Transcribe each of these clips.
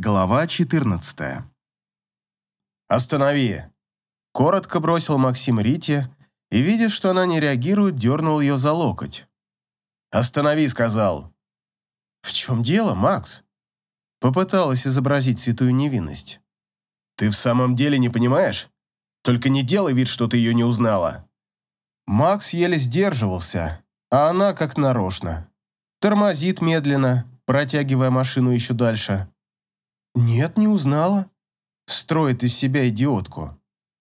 Глава 14. «Останови!» Коротко бросил Максим Рите и, видя, что она не реагирует, дернул ее за локоть. «Останови!» — сказал. «В чем дело, Макс?» Попыталась изобразить святую невинность. «Ты в самом деле не понимаешь? Только не делай вид, что ты ее не узнала». Макс еле сдерживался, а она как нарочно. Тормозит медленно, протягивая машину еще дальше. «Нет, не узнала». Строит из себя идиотку.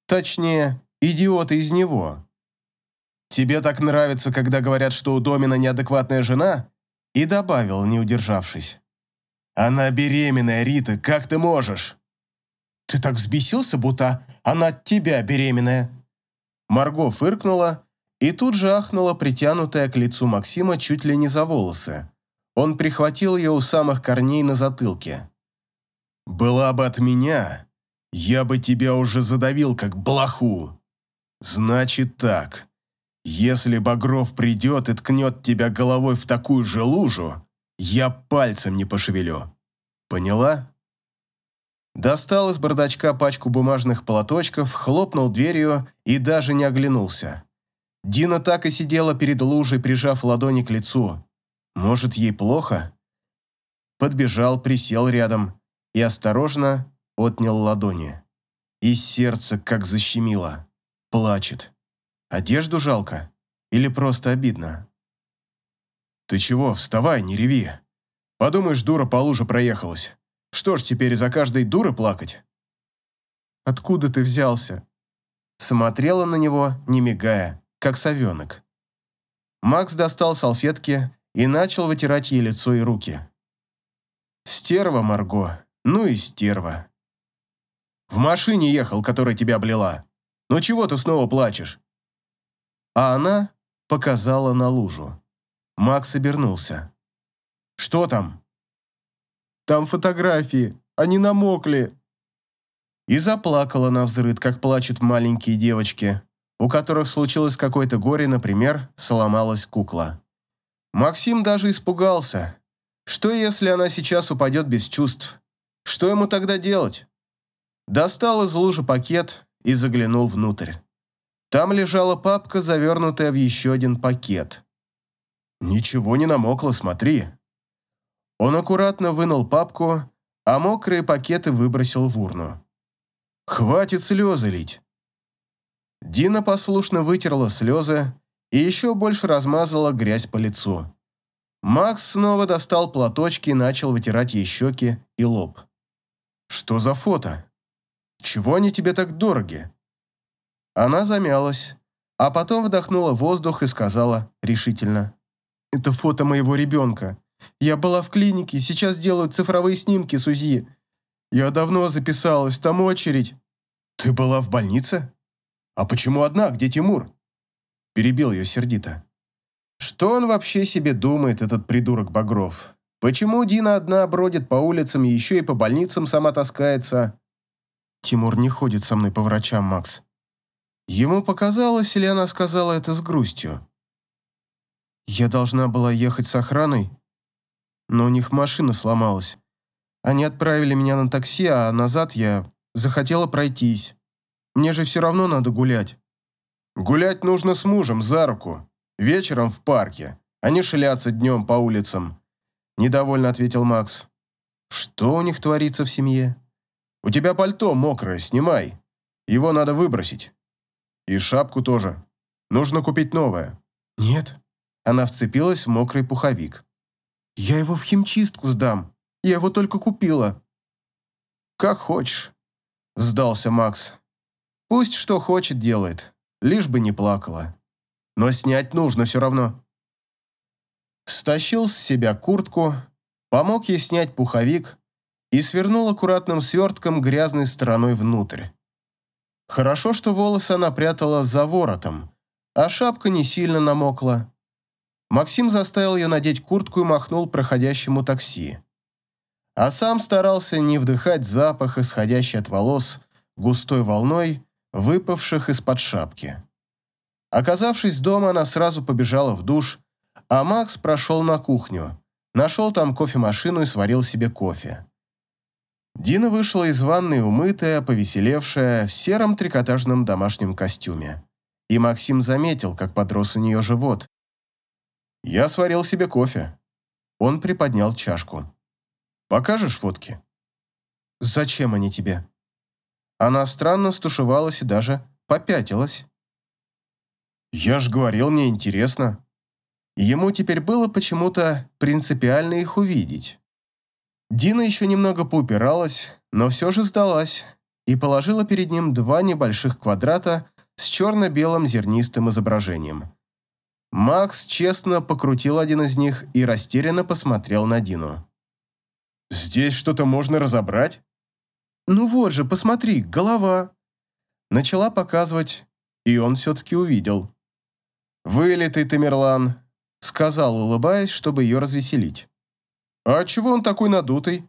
Точнее, идиота из него. «Тебе так нравится, когда говорят, что у Домина неадекватная жена?» И добавил, не удержавшись. «Она беременная, Рита, как ты можешь?» «Ты так взбесился, будто она от тебя беременная». Марго фыркнула и тут же ахнула притянутая к лицу Максима чуть ли не за волосы. Он прихватил ее у самых корней на затылке. Была бы от меня, я бы тебя уже задавил, как блоху. Значит так, если Багров придет и ткнет тебя головой в такую же лужу, я пальцем не пошевелю. Поняла? Достал из бардачка пачку бумажных полоточков, хлопнул дверью и даже не оглянулся. Дина так и сидела перед лужей, прижав ладони к лицу. Может, ей плохо? Подбежал, присел рядом и осторожно отнял ладони. И сердце как защемило. Плачет. Одежду жалко? Или просто обидно? «Ты чего? Вставай, не реви. Подумаешь, дура по луже проехалась. Что ж, теперь из-за каждой дуры плакать?» «Откуда ты взялся?» Смотрела на него, не мигая, как совенок. Макс достал салфетки и начал вытирать ей лицо и руки. «Стерва, Марго, ну и стерва. В машине ехал, которая тебя облила. Ну чего ты снова плачешь? А она показала на лужу. Макс обернулся. Что там? Там фотографии. Они намокли. И заплакала на взрыд, как плачут маленькие девочки, у которых случилось какое-то горе, например, сломалась кукла. Максим даже испугался. Что, если она сейчас упадет без чувств? Что ему тогда делать? Достал из лужи пакет и заглянул внутрь. Там лежала папка, завернутая в еще один пакет. «Ничего не намокло, смотри». Он аккуратно вынул папку, а мокрые пакеты выбросил в урну. «Хватит слезы лить». Дина послушно вытерла слезы и еще больше размазала грязь по лицу. Макс снова достал платочки и начал вытирать ей щеки и лоб. «Что за фото? Чего они тебе так дороги?» Она замялась, а потом вдохнула воздух и сказала решительно. «Это фото моего ребенка. Я была в клинике, сейчас делают цифровые снимки с УЗИ. Я давно записалась, там очередь». «Ты была в больнице? А почему одна? Где Тимур?» Перебил ее сердито. Что он вообще себе думает, этот придурок Багров? Почему Дина одна бродит по улицам и еще и по больницам сама таскается? Тимур не ходит со мной по врачам, Макс. Ему показалось, или она сказала это с грустью? Я должна была ехать с охраной, но у них машина сломалась. Они отправили меня на такси, а назад я захотела пройтись. Мне же все равно надо гулять. Гулять нужно с мужем за руку, вечером в парке, а не шляться днем по улицам Недовольно ответил Макс. Что у них творится в семье? У тебя пальто мокрое, снимай. Его надо выбросить. И шапку тоже. Нужно купить новое. Нет. Она вцепилась в мокрый пуховик. Я его в химчистку сдам. Я его только купила. Как хочешь. Сдался Макс. Пусть что хочет делает, лишь бы не плакала. Но снять нужно все равно. Стащил с себя куртку, помог ей снять пуховик и свернул аккуратным свертком грязной стороной внутрь. Хорошо, что волосы она прятала за воротом, а шапка не сильно намокла. Максим заставил ее надеть куртку и махнул проходящему такси. А сам старался не вдыхать запах, исходящий от волос, густой волной, выпавших из-под шапки. Оказавшись дома, она сразу побежала в душ, а Макс прошел на кухню, нашел там кофемашину и сварил себе кофе. Дина вышла из ванной умытая, повеселевшая, в сером трикотажном домашнем костюме. И Максим заметил, как подрос у нее живот. «Я сварил себе кофе». Он приподнял чашку. «Покажешь фотки?» «Зачем они тебе?» Она странно стушевалась и даже попятилась. «Я ж говорил, мне интересно». Ему теперь было почему-то принципиально их увидеть. Дина еще немного поупиралась, но все же сдалась и положила перед ним два небольших квадрата с черно-белым зернистым изображением. Макс честно покрутил один из них и растерянно посмотрел на Дину. «Здесь что-то можно разобрать?» «Ну вот же, посмотри, голова!» Начала показывать, и он все-таки увидел. «Вылитый Тамерлан», — сказал, улыбаясь, чтобы ее развеселить. «А чего он такой надутый?»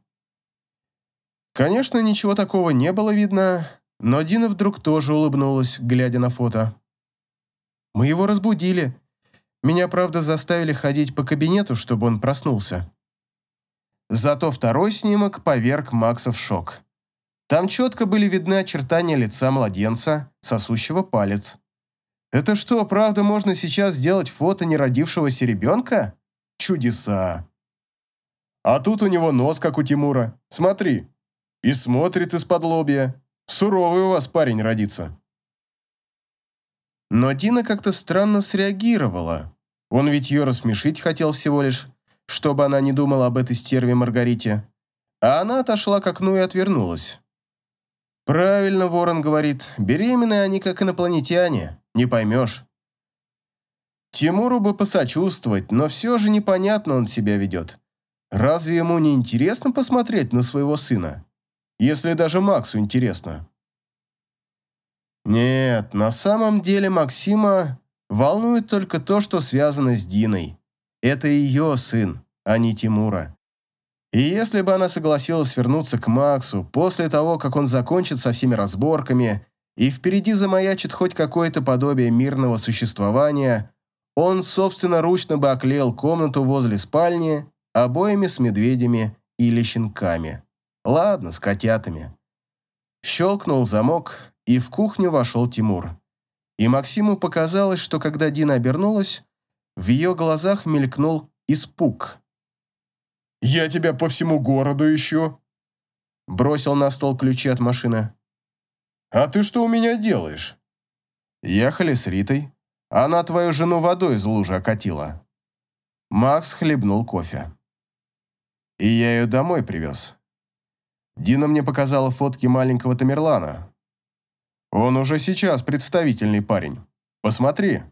Конечно, ничего такого не было видно, но Дина вдруг тоже улыбнулась, глядя на фото. «Мы его разбудили. Меня, правда, заставили ходить по кабинету, чтобы он проснулся». Зато второй снимок поверг Макса в шок. Там четко были видны очертания лица младенца, сосущего палец. Это что, правда, можно сейчас сделать фото неродившегося ребенка? Чудеса. А тут у него нос, как у Тимура. Смотри. И смотрит из-под лобья. Суровый у вас парень родится. Но Дина как-то странно среагировала. Он ведь ее рассмешить хотел всего лишь, чтобы она не думала об этой стерве Маргарите. А она отошла к окну и отвернулась. Правильно Ворон говорит, беременные они как инопланетяне, не поймешь. Тимуру бы посочувствовать, но все же непонятно он себя ведет. Разве ему не интересно посмотреть на своего сына? Если даже Максу интересно. Нет, на самом деле Максима волнует только то, что связано с Диной. Это ее сын, а не Тимура. И если бы она согласилась вернуться к Максу после того, как он закончит со всеми разборками, и впереди замаячит хоть какое-то подобие мирного существования, он собственноручно бы оклеил комнату возле спальни обоими с медведями или щенками. Ладно, с котятами. Щелкнул замок, и в кухню вошел Тимур. И Максиму показалось, что когда Дина обернулась, в ее глазах мелькнул испуг. «Я тебя по всему городу ищу!» Бросил на стол ключи от машины. «А ты что у меня делаешь?» «Ехали с Ритой. Она твою жену водой из лужи окатила». Макс хлебнул кофе. И я ее домой привез. Дина мне показала фотки маленького Тамерлана. Он уже сейчас представительный парень. Посмотри.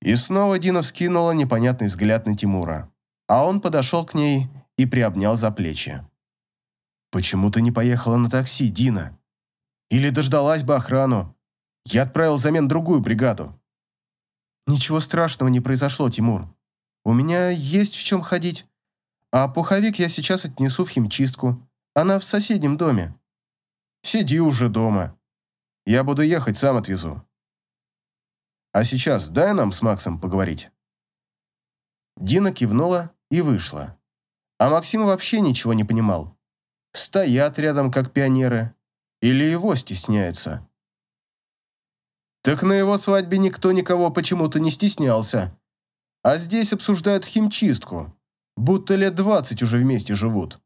И снова Дина вскинула непонятный взгляд на Тимура. А он подошел к ней и приобнял за плечи. «Почему ты не поехала на такси, Дина? Или дождалась бы охрану? Я отправил взамен другую бригаду». «Ничего страшного не произошло, Тимур. У меня есть в чем ходить. А пуховик я сейчас отнесу в химчистку. Она в соседнем доме. Сиди уже дома. Я буду ехать, сам отвезу. А сейчас дай нам с Максом поговорить. Дина кивнула и вышла. А Максим вообще ничего не понимал. Стоят рядом, как пионеры. Или его стесняются. Так на его свадьбе никто никого почему-то не стеснялся. А здесь обсуждают химчистку будто лет двадцать уже вместе живут.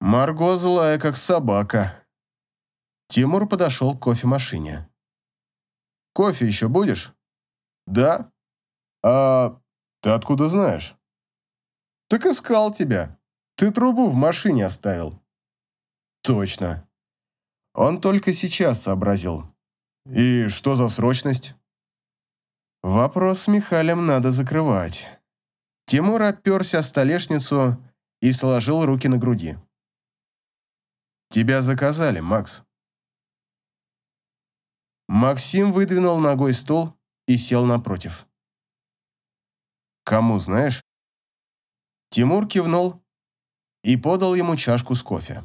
Марго злая, как собака. Тимур подошел к кофемашине. «Кофе еще будешь?» «Да». «А ты откуда знаешь?» «Так искал тебя. Ты трубу в машине оставил». «Точно». Он только сейчас сообразил. «И что за срочность?» «Вопрос с Михалем надо закрывать». Тимур оперся о столешницу и сложил руки на груди. «Тебя заказали, Макс». Максим выдвинул ногой стол и сел напротив. «Кому, знаешь?» Тимур кивнул и подал ему чашку с кофе.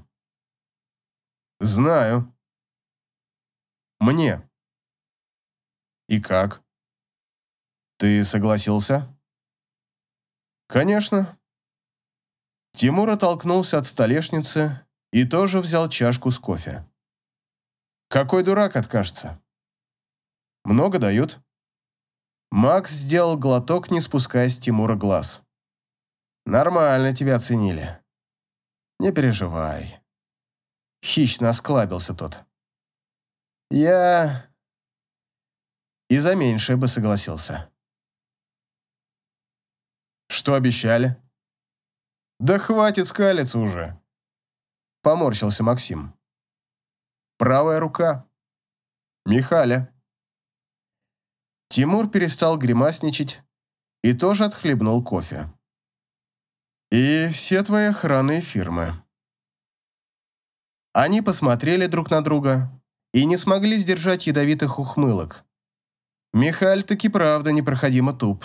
«Знаю». «Мне». «И как?» «Ты согласился?» «Конечно». Тимур оттолкнулся от столешницы и тоже взял чашку с кофе. Какой дурак откажется? Много дают? Макс сделал глоток, не спуская с Тимура глаз. Нормально тебя оценили. Не переживай. Хищно осклабился тот. Я... И за меньшее бы согласился. Что обещали? Да хватит скалиться уже. Поморщился Максим. Правая рука. Михаля. Тимур перестал гримасничать и тоже отхлебнул кофе. «И все твои охранные фирмы». Они посмотрели друг на друга и не смогли сдержать ядовитых ухмылок. Михаль таки правда непроходимо туп.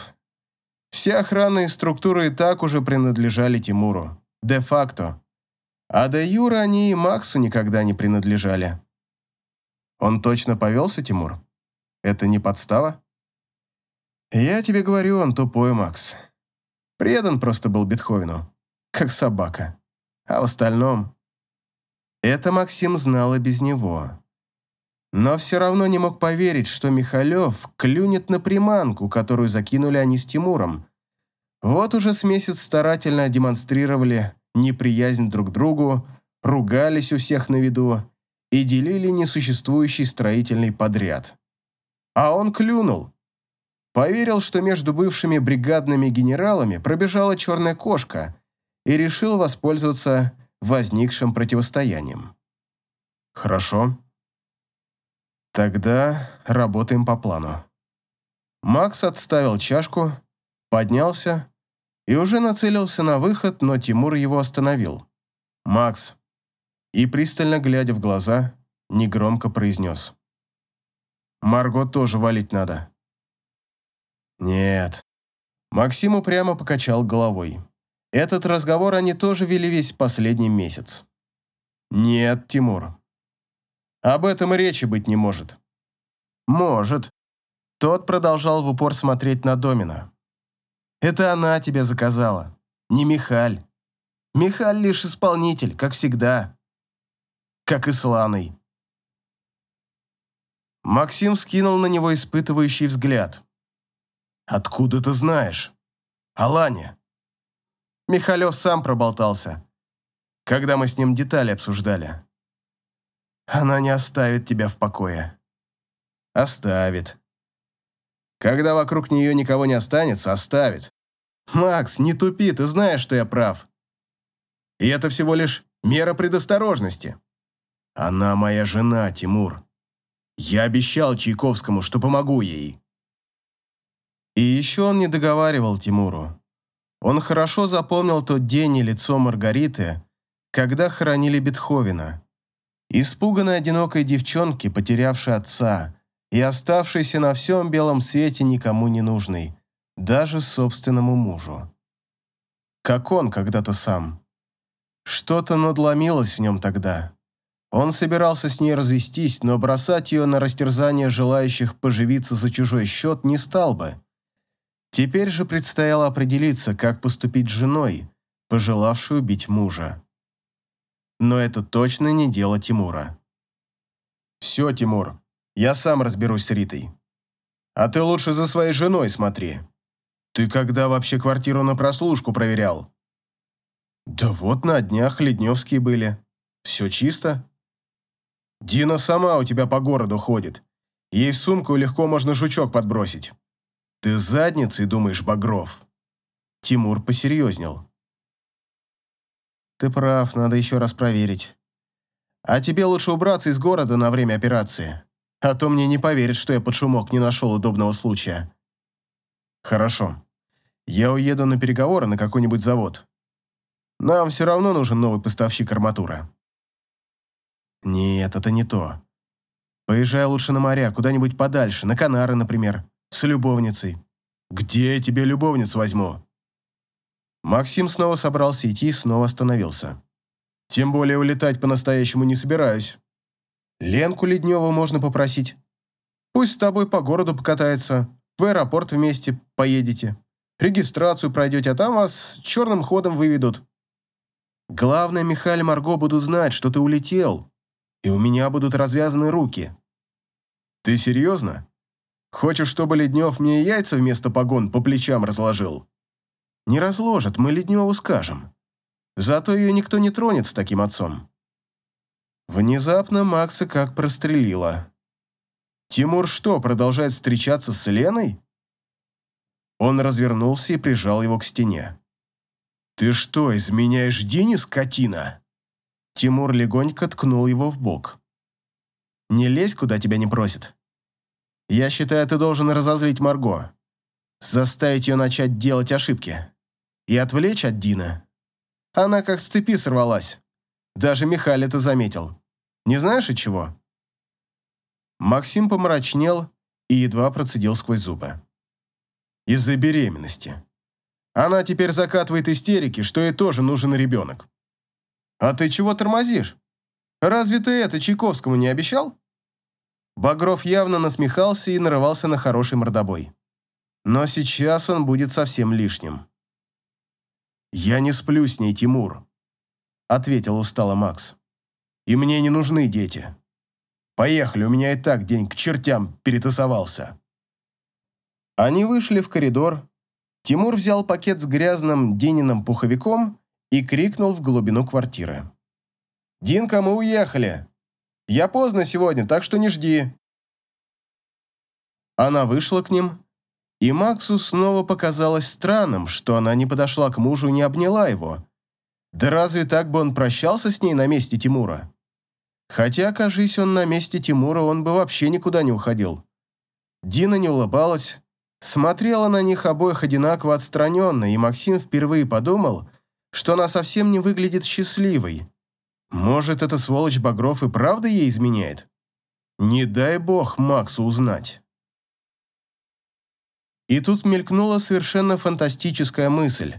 Все охранные структуры и так уже принадлежали Тимуру. Де-факто. А де юра они и Максу никогда не принадлежали. Он точно повелся, Тимур? Это не подстава? Я тебе говорю, он тупой, Макс. Предан просто был Бетховену. Как собака. А в остальном... Это Максим знал и без него. Но все равно не мог поверить, что Михалев клюнет на приманку, которую закинули они с Тимуром. Вот уже с месяц старательно демонстрировали неприязнь друг к другу, ругались у всех на виду и делили несуществующий строительный подряд. А он клюнул. Поверил, что между бывшими бригадными генералами пробежала черная кошка и решил воспользоваться возникшим противостоянием. Хорошо. Тогда работаем по плану. Макс отставил чашку, поднялся и уже нацелился на выход, но Тимур его остановил. «Макс!» И, пристально глядя в глаза, негромко произнес. «Марго тоже валить надо». «Нет». Максим упрямо покачал головой. Этот разговор они тоже вели весь последний месяц. «Нет, Тимур, об этом и речи быть не может. Может. Тот продолжал в упор смотреть на Домина. Это она тебя заказала, не Михаль. Михаль лишь исполнитель, как всегда. Как и с Ланой. Максим скинул на него испытывающий взгляд. «Откуда ты знаешь? Алане?» Михалев сам проболтался, когда мы с ним детали обсуждали. Она не оставит тебя в покое. Оставит. Когда вокруг нее никого не останется, оставит. Макс, не тупи, ты знаешь, что я прав. И это всего лишь мера предосторожности. Она моя жена, Тимур. Я обещал Чайковскому, что помогу ей. И еще он не договаривал Тимуру. Он хорошо запомнил тот день и лицо Маргариты, когда хоронили Бетховена. Испуганной одинокой девчонки, потерявшей отца и оставшейся на всем белом свете никому не нужной, даже собственному мужу. Как он когда-то сам. Что-то надломилось в нем тогда. Он собирался с ней развестись, но бросать ее на растерзание желающих поживиться за чужой счет не стал бы. Теперь же предстояло определиться, как поступить с женой, пожелавшей убить мужа но это точно не дело Тимура. «Все, Тимур, я сам разберусь с Ритой. А ты лучше за своей женой смотри. Ты когда вообще квартиру на прослушку проверял?» «Да вот на днях Ледневские были. Все чисто. Дина сама у тебя по городу ходит. Ей в сумку легко можно жучок подбросить. Ты задницей думаешь, Багров?» Тимур посерьезнел. Ты прав, надо еще раз проверить. А тебе лучше убраться из города на время операции. А то мне не поверят, что я под шумок не нашел удобного случая. Хорошо. Я уеду на переговоры на какой-нибудь завод. Нам все равно нужен новый поставщик арматуры. Нет, это не то. Поезжай лучше на моря, куда-нибудь подальше, на Канары, например, с любовницей. Где я тебе любовницу возьму? Максим снова собрался идти и снова остановился. Тем более улетать по-настоящему не собираюсь. Ленку Ледневу можно попросить. Пусть с тобой по городу покатается, в аэропорт вместе поедете. Регистрацию пройдете, а там вас черным ходом выведут. Главное, Михаил и Марго будут знать, что ты улетел, и у меня будут развязаны руки. Ты серьезно? Хочешь, чтобы Леднев мне яйца вместо погон по плечам разложил? Не разложат, мы Ледневу скажем. Зато ее никто не тронет с таким отцом. Внезапно Макса как прострелило. Тимур что, продолжает встречаться с Леной? Он развернулся и прижал его к стене. «Ты что, изменяешь Дине, скотина?» Тимур легонько ткнул его в бок. «Не лезь, куда тебя не просят. Я считаю, ты должен разозлить Марго, заставить ее начать делать ошибки и отвлечь от Дина. Она как с цепи сорвалась. Даже Михаль это заметил. Не знаешь от чего?» Максим помрачнел и едва процедил сквозь зубы. «Из-за беременности. Она теперь закатывает истерики, что ей тоже нужен ребенок. А ты чего тормозишь? Разве ты это Чайковскому не обещал?» Багров явно насмехался и нарывался на хороший мордобой. Но сейчас он будет совсем лишним. «Я не сплю с ней, Тимур», — ответил устало Макс. «И мне не нужны дети. Поехали, у меня и так день к чертям перетасовался». Они вышли в коридор. Тимур взял пакет с грязным Дининым пуховиком и крикнул в глубину квартиры. «Динка, мы уехали! Я поздно сегодня, так что не жди!» Она вышла к ним, и Максу снова показалось странным, что она не подошла к мужу и не обняла его. Да разве так бы он прощался с ней на месте Тимура? Хотя, кажись, он на месте Тимура, он бы вообще никуда не уходил. Дина не улыбалась, смотрела на них обоих одинаково отстраненно, и Максим впервые подумал, что она совсем не выглядит счастливой. Может, эта сволочь Багров и правда ей изменяет? Не дай бог Максу узнать. И тут мелькнула совершенно фантастическая мысль.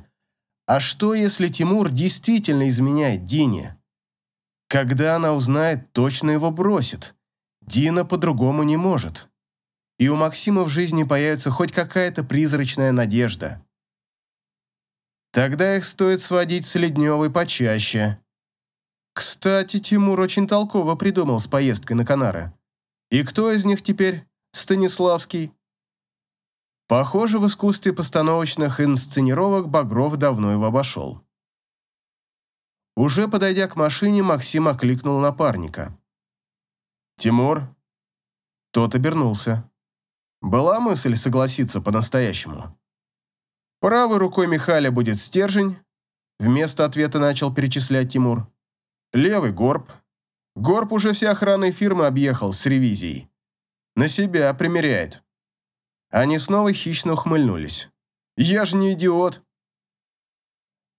А что, если Тимур действительно изменяет Дине? Когда она узнает, точно его бросит. Дина по-другому не может. И у Максима в жизни появится хоть какая-то призрачная надежда. Тогда их стоит сводить с Ледневой почаще. Кстати, Тимур очень толково придумал с поездкой на Канары. И кто из них теперь Станиславский? Похоже, в искусстве постановочных инсценировок Багров давно его обошел. Уже подойдя к машине, Максим окликнул напарника. «Тимур?» Тот обернулся. Была мысль согласиться по-настоящему. Правой рукой Михаля будет стержень. Вместо ответа начал перечислять Тимур. Левый – горб. Горб уже все охранные фирмы объехал с ревизией. На себя примеряет. Они снова хищно ухмыльнулись. «Я же не идиот!»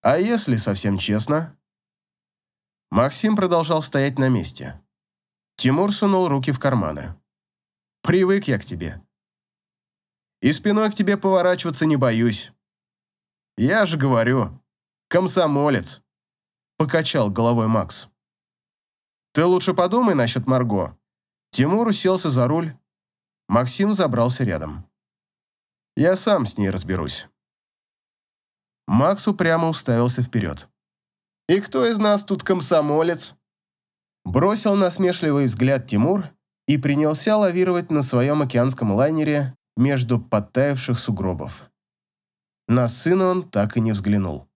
«А если совсем честно?» Максим продолжал стоять на месте. Тимур сунул руки в карманы. «Привык я к тебе. И спиной к тебе поворачиваться не боюсь. Я же говорю, комсомолец!» Покачал головой Макс. «Ты лучше подумай насчет Марго». Тимур уселся за руль. Максим забрался рядом. Я сам с ней разберусь. Макс упрямо уставился вперед. «И кто из нас тут комсомолец?» Бросил насмешливый взгляд Тимур и принялся лавировать на своем океанском лайнере между подтаявших сугробов. На сына он так и не взглянул.